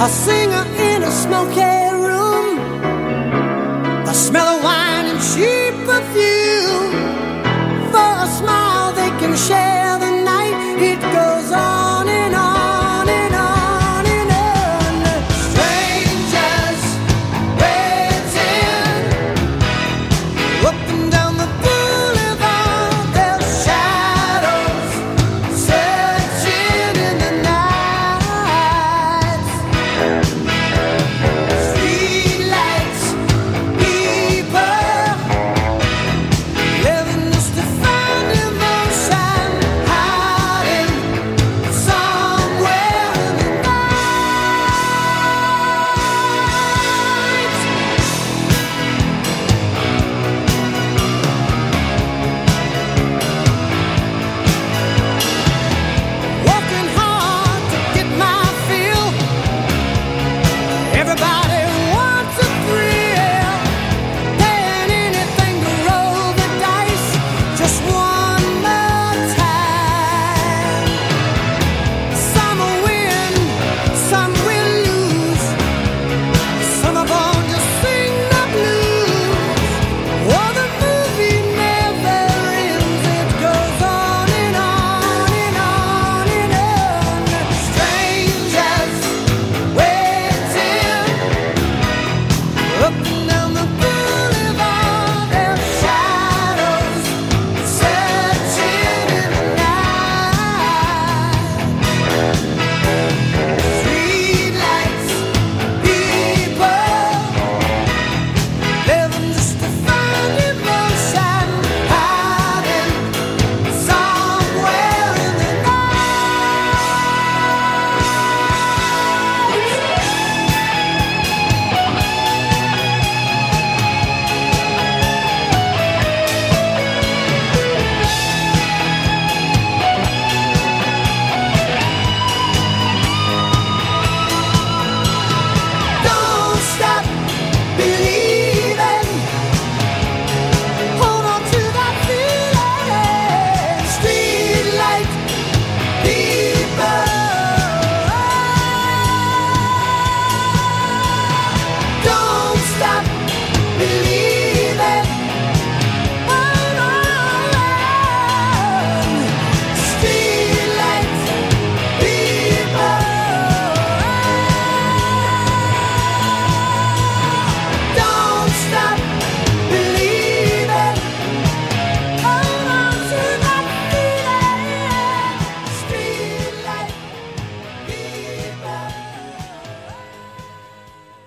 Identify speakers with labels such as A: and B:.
A: A singer in a smoky room, the smell